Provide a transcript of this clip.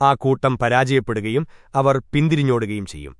ആ കൂട്ടം പരാജയപ്പെടുകയും അവർ പിന്തിരിഞ്ഞോടുകയും ചെയ്യും.